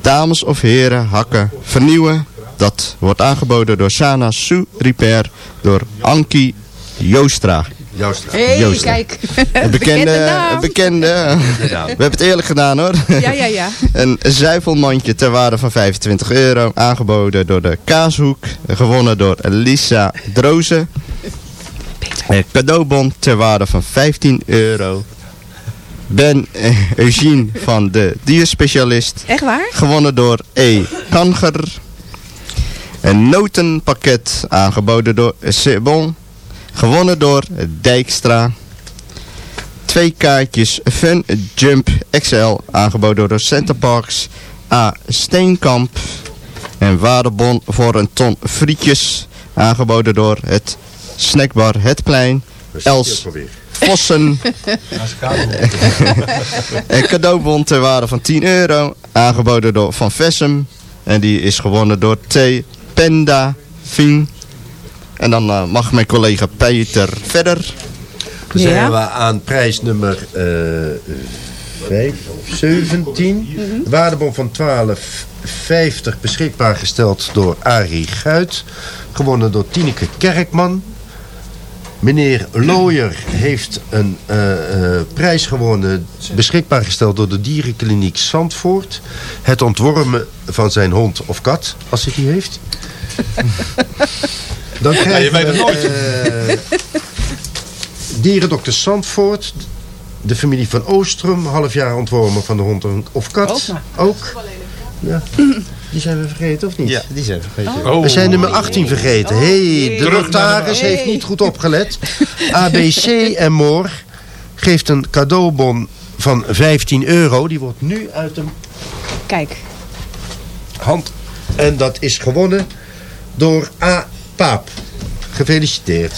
Dames of heren hakken vernieuwen. Dat wordt aangeboden door Sana Sue Repair. Door Ankie Joostra. Joostra. Joostra. kijk. Een bekende, een bekende. We hebben het eerlijk gedaan hoor. Ja, ja, ja. Een zuivelmandje ter waarde van 25 euro. Aangeboden door de Kaashoek. Gewonnen door Lisa Drozen. Een cadeaubon ter waarde van 15 euro. Ben eh, Eugene van de dierspecialist. Echt waar? Gewonnen door E. Kanger. Een notenpakket aangeboden door Sebon. Gewonnen door Dijkstra. Twee kaartjes Fun Jump XL aangeboden door Center Parks A. Steenkamp. En waardebon voor een ton frietjes aangeboden door het snackbar Het Plein. Els Vossen. [laughs] Een cadeaubon ter waarde van 10 euro. Aangeboden door Van Vessem. En die is gewonnen door T. Penda Fien. En dan eh, mag mijn collega Peter verder. Dan zijn we aan prijs nummer eh 5, 17. De waardebon van 12,50 beschikbaar gesteld door Arie Guit. Gewonnen door Tineke Kerkman. Meneer Looyer heeft een eh, eh, prijs gewonnen, beschikbaar gesteld door de dierenkliniek Zandvoort. Het ontwormen van zijn hond of kat, als hij die heeft. [laughs] Dan Ja, je krijgen weet het we, nooit. eh, dierendokter Zandvoort, de familie van Oostrum, half jaar ontwormen van de hond of kat. Ook. Ja. Die zijn we vergeten, of niet? Ja, die zijn vergeten. Oh. We zijn nummer 18 vergeten. hey, de Terug naar notaris heeft niet goed opgelet. [laughs] ABC en Moor geeft een cadeaubon van 15 euro. Die wordt nu uit de Kijk. hand. En dat is gewonnen door A. Paap. Gefeliciteerd.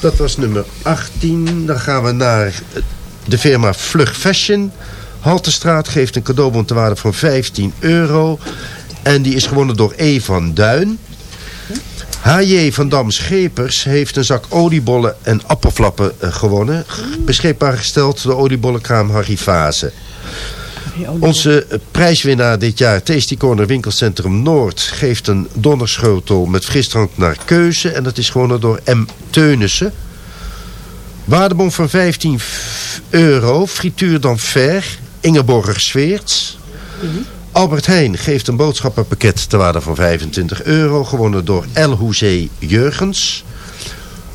Dat was nummer 18. Dan gaan we naar de firma Vlug Fashion. Haltestraat geeft een cadeaubon te waarde van 15 euro. En die is gewonnen door E. van Duin. H.J. van Dam Schepers heeft een zak oliebollen en appelflappen eh, gewonnen. Beschikbaar gesteld door oliebollenkraam Harry. Onze prijswinnaar dit jaar, Tasty Corner Winkelcentrum Noord... geeft een donderschotel met frisdrank naar keuze. En dat is gewonnen door M. Teunissen. Waardebon van 15 f- euro, frituur dan ver, Ingeborg Sveerts. Albert Heijn geeft een boodschappenpakket ter waarde van 25 euro... gewonnen door L. Hoezee Jurgens.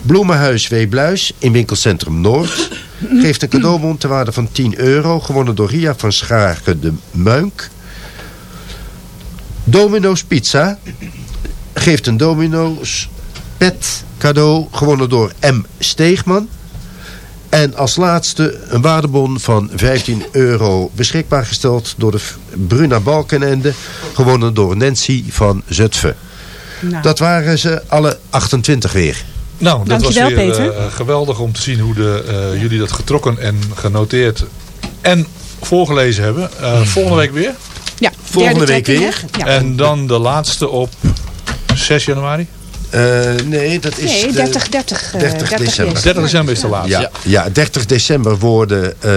Bloemenhuis Weebluis in winkelcentrum Noord... [clears throat] geeft een cadeaubon ter waarde van 10 euro... gewonnen door Ria van Schagen de Muink. Domino's Pizza geeft een Domino's pet cadeau... gewonnen door M. Steegman. En als laatste een waardebon van 15 euro beschikbaar gesteld door de Bruna Balkenende. Gewonnen door Nancy van Zutphen. Nou. Dat waren ze alle 28 weer. Nou, dat Dankjewel, was weer Peter. eh, geweldig om te zien hoe de, eh, jullie dat getrokken en genoteerd en voorgelezen hebben. Eh, volgende week weer. Ja, Volgende derde week weer. Ja. En dan de laatste op 6 januari. Eh, nee, dat is Nee, de 30, 30, eh, 30 december. 30 december is de laatste. Ja, ja, 30 december worden eh,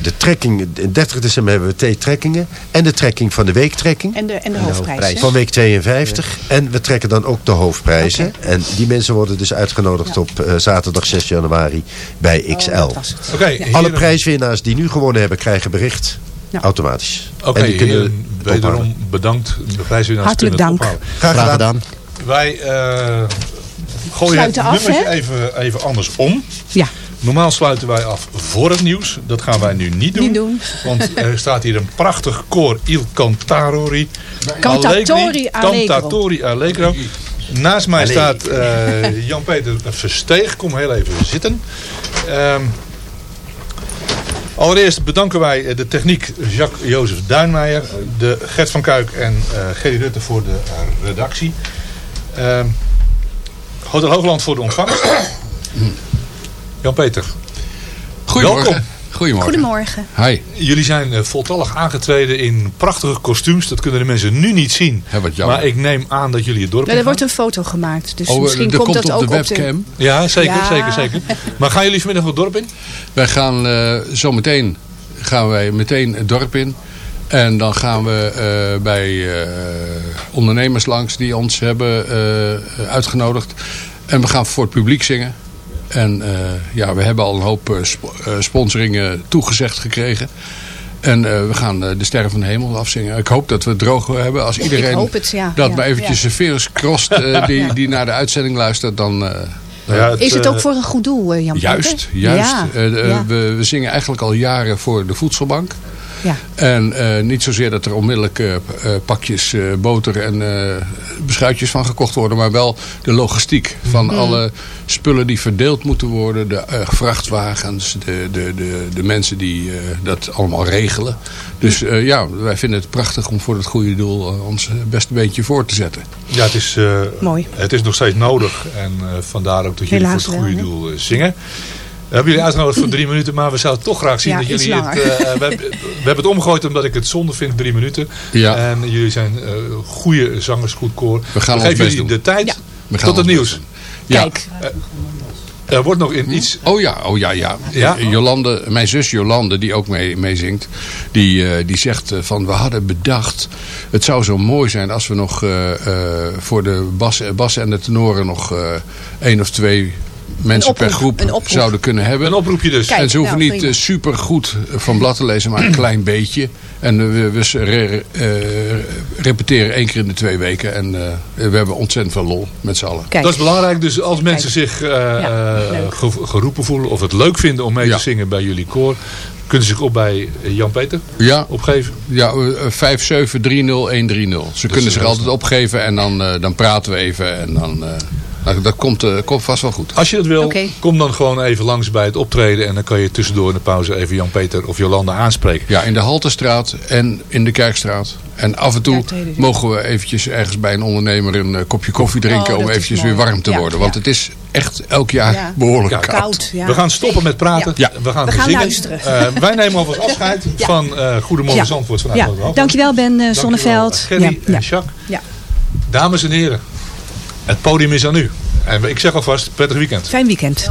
de trekking. 30 december hebben we twee trekkingen. En de trekking van de weektrekking. En de, en de hoofdprijs. Van week 52. En we trekken dan ook de hoofdprijzen. En die mensen worden dus uitgenodigd op eh, zaterdag 6 januari bij XL. Oh, het. Oké, Alle prijswinnaars die nu gewonnen hebben krijgen bericht. Ja. Automatisch. Oké, wederom bedankt. De prijswinnaars Hartelijk kunnen het dank. ophalen. Graag Graag gedaan. Wij eh gooien Sluiten het nummertje hè? even, even andersom. Ja, Normaal sluiten wij af voor het nieuws. Dat gaan wij nu niet doen. Niet doen. Want er [laughs] staat hier een prachtig koor Il Cantarori. Cantatori. Allegro. Cantatori Allegro. Naast mij staat eh, Jan-Peter Versteeg. Kom heel even zitten. Ehm, allereerst bedanken wij eh, de techniek Jacques-Jozef Duinmeijer. De Gert van Kuik en eh Gerry Rutte voor de redactie. Ehm, Hotel Hoogland voor de ontvangst. Jan-Peter. Goedemorgen. Welkom. Goedemorgen. goedemorgen. Hi. Jullie zijn eh, voltallig aangetreden in prachtige kostuums. Dat kunnen de mensen nu niet zien. Ja, wat jammer. Maar ik neem aan dat jullie het dorp Ja, er wordt een foto gemaakt. Dus Oh, misschien er komt, komt dat op ook de op de... webcam. Ja, zeker, Ja. zeker, zeker. Maar gaan jullie vanmiddag het dorp in? Wij gaan eh, zometeen gaan wij meteen het dorp in. En dan gaan we eh, bij eh, ondernemers langs die ons hebben eh, uitgenodigd. En we gaan voor het publiek zingen. En eh, ja, we hebben al een hoop eh, sp- sponsoringen toegezegd gekregen. En eh, we gaan de Sterren van de Hemel afzingen. Ik hoop dat we het droog hebben. Als iedereen hoop het, ja. dat Ja, maar eventjes ja. zijn vingers krost eh, [laughs] die, die naar de uitzending luistert. Dan, ja, Is het ook voor een goed doel, Jan Juist, juist. Ja, de- ja. we, we zingen eigenlijk al jaren voor de voedselbank. Ja. En eh, niet zozeer dat er onmiddellijk eh, eh, pakjes eh, boter en eh, beschuitjes van gekocht worden. Maar wel de logistiek van Mhm. alle spullen die verdeeld moeten worden. De vrachtwagens, de, de, de, de mensen die eh, dat allemaal regelen. Dus eh, ja, wij vinden het prachtig om voor het goede doel ons beste beentje voor te zetten. Ja, het is, eh, Mooi. het is nog steeds nodig. En eh, vandaar ook dat jullie Helaas voor het goede wel, doel zingen. We hebben jullie uitgenodigd voor drie minuten, maar we zouden toch graag zien Ja, dat jullie het... eh, we, hebben, we hebben het omgegooid omdat ik het zonde vind, drie minuten. Ja. En jullie zijn eh goede zangers, goed koor. We gaan ons geven best jullie doen. de tijd Ja. We gaan tot het nieuws. Kijk, Er wordt nog in iets... Oh ja, oh ja, ja. Ja? Jolande, mijn zus Jolande, die ook mee, meezingt, die, eh, die zegt eh, van we hadden bedacht, het zou zo mooi zijn als we nog eh, eh, voor de bas, bassen en de tenoren nog eh één of twee mensen oproep, per groep zouden kunnen hebben. Een oproepje dus. Kijk. en ze hoeven nou, niet prima. super goed van blad te lezen, maar een klein [clears throat] beetje. En eh, we, we re- eh, repeteren één keer in de twee weken. En eh, we hebben ontzettend veel lol met z'n allen. kijk. Dat is belangrijk. Dus als mensen zich eh, Ja, eh, geroepen voelen of het leuk vinden om mee Ja. te zingen bij jullie koor, kunnen ze zich op bij eh, Jan-Peter Ja, opgeven. Ja, eh, 5730130. Ze kunnen zich altijd opgeven en dan, eh, dan praten we even. En dan, eh, nou, dat komt, eh, komt vast wel goed. Als je dat wil, kom dan gewoon even langs bij het optreden. En dan kan je tussendoor in de pauze even Jan-Peter of Jolanda aanspreken. Ja, in de Haltestraat en in de Kerkstraat. En af en toe mogen we eventjes ergens bij een ondernemer een eh, kopje koffie drinken... Oh, om eventjes weer warm te Ja, worden. Want ja. het is echt elk jaar Ja. behoorlijk Ja, koud. Koud, ja. We gaan stoppen met praten. Ja. We gaan, We gaan luisteren. Eh, wij nemen alvast [laughs] afscheid van eh Goedemorgen Ja. Zandvoort vanuit Ja. Dankjewel Ben Dankjewel, Zonneveld. Gerry Ja, en ja. Jacques. Ja. Dames en heren, het podium is aan u. En ik zeg alvast, prettig weekend. Fijn weekend.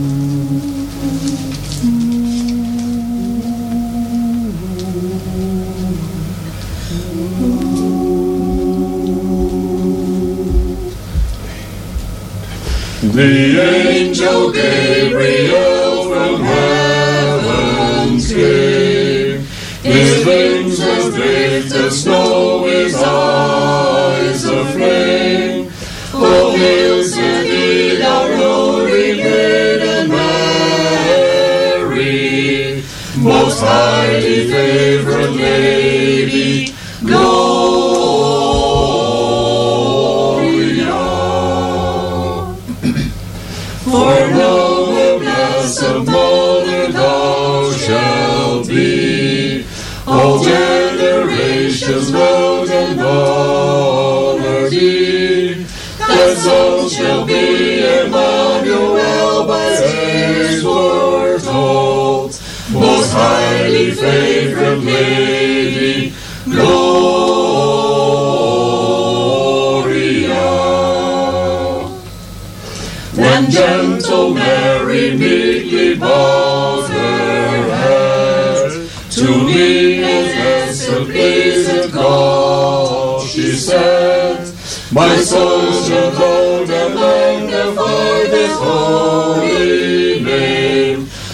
The angel Gabriel from heaven came. His wings as drifted snow, his eyes aflame. Oh, hail, he, thou glory maiden Mary, most highly favored lady, Gloria. Favored lady, Gloria. When gentle Mary meekly bowed her head to me as the pleased God, she said, My soul shall hold and magnify this holy name,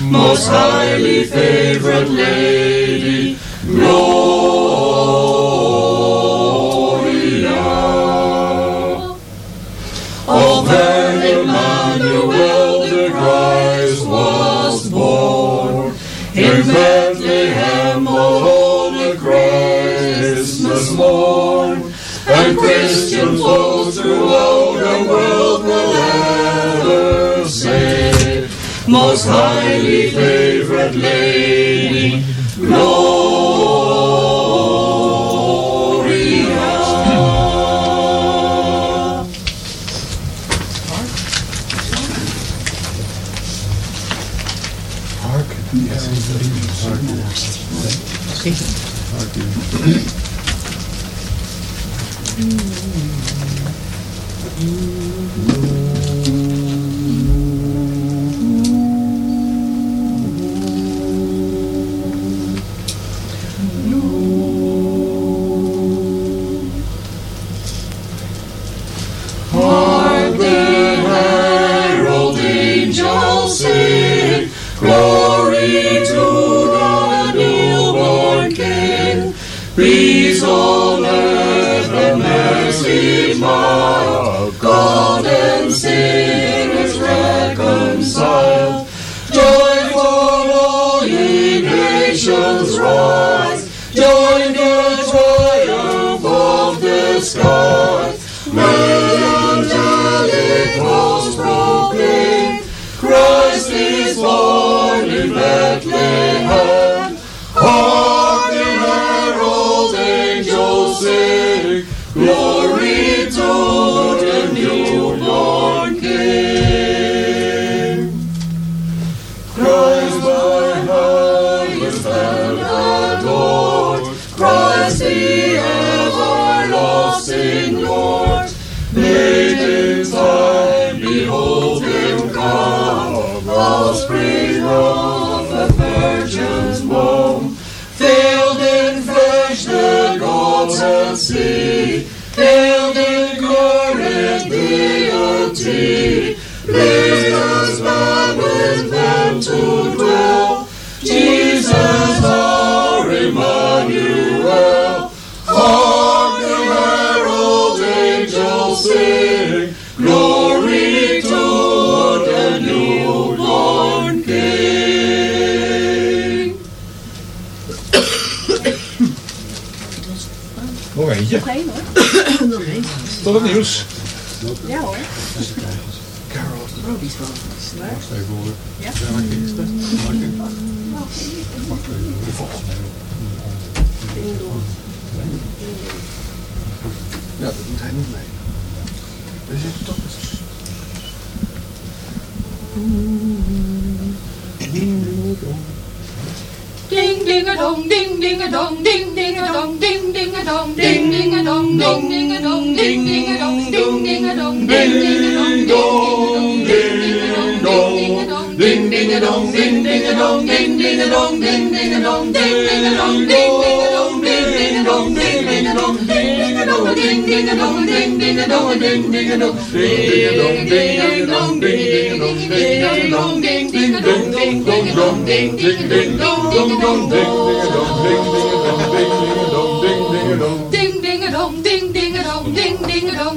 most highly favored lady, Gloria. Oh, then Emmanuel the Christ was born in Bethlehem on a Christmas morn, and Christian folks throughout Most highly favored lady, Gloria. Ja hoor. Carol. Is wel Ja? Dat? Wacht doet hij niet mee. We zitten toch eens. Ding ding dong, ding ding dong, ding ding dong, ding ding dong, ding ding ding. ding dong ding ding dong ding ding dong ding ding dong ding ding dong ding ding dong ding ding dong ding ding dong ding ding dong ding ding dong ding ding dong ding ding dong ding ding dong ding ding dong ding ding dong ding ding dong ding ding ding dong ding ding dong ding ding dong ding ding dong ding ding dong ding ding dong ding ding dong ding ding dong ding ding dong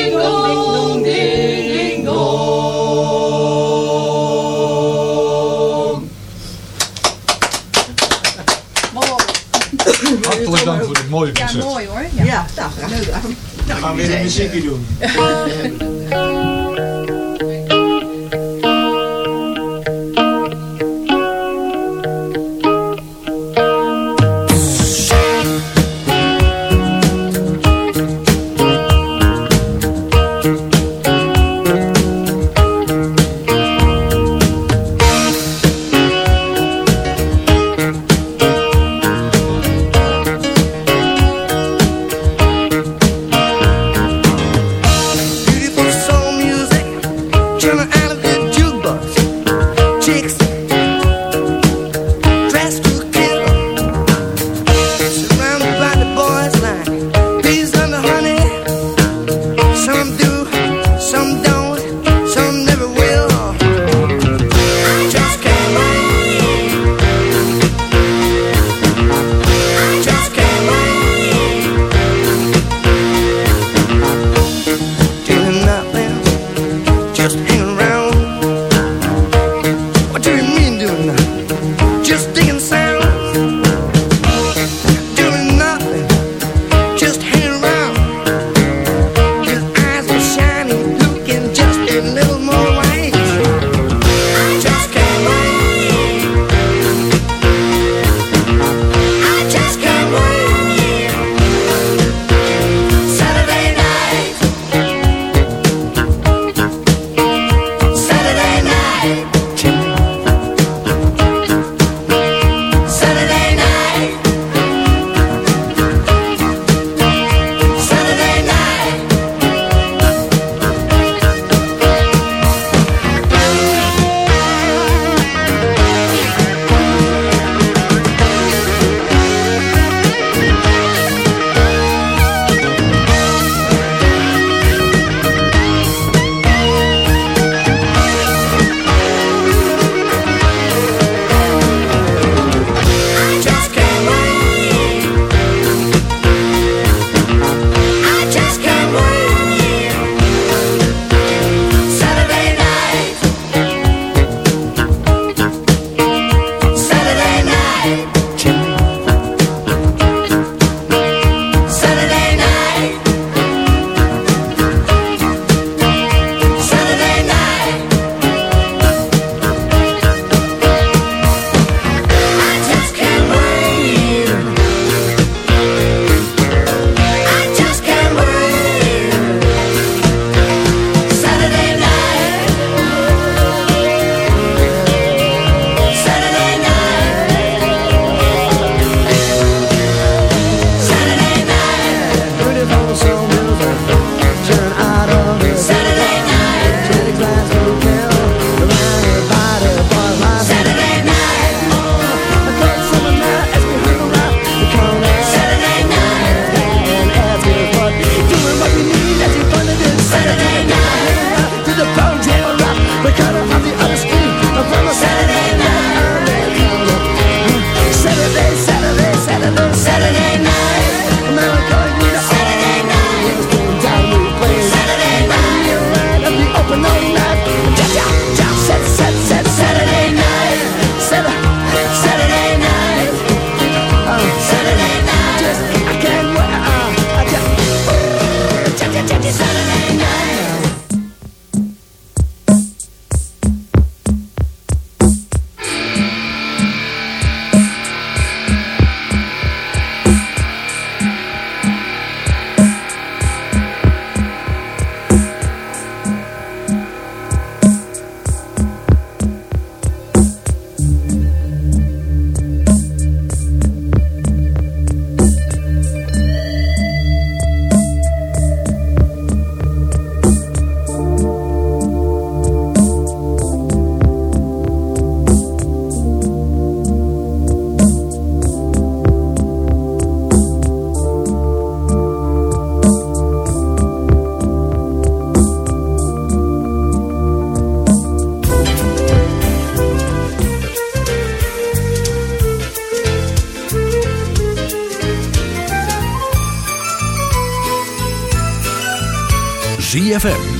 Mooie Ja, mooi hoor. Ja, ja nou, graag gedaan. Dan gaan we weer een muziekje doen.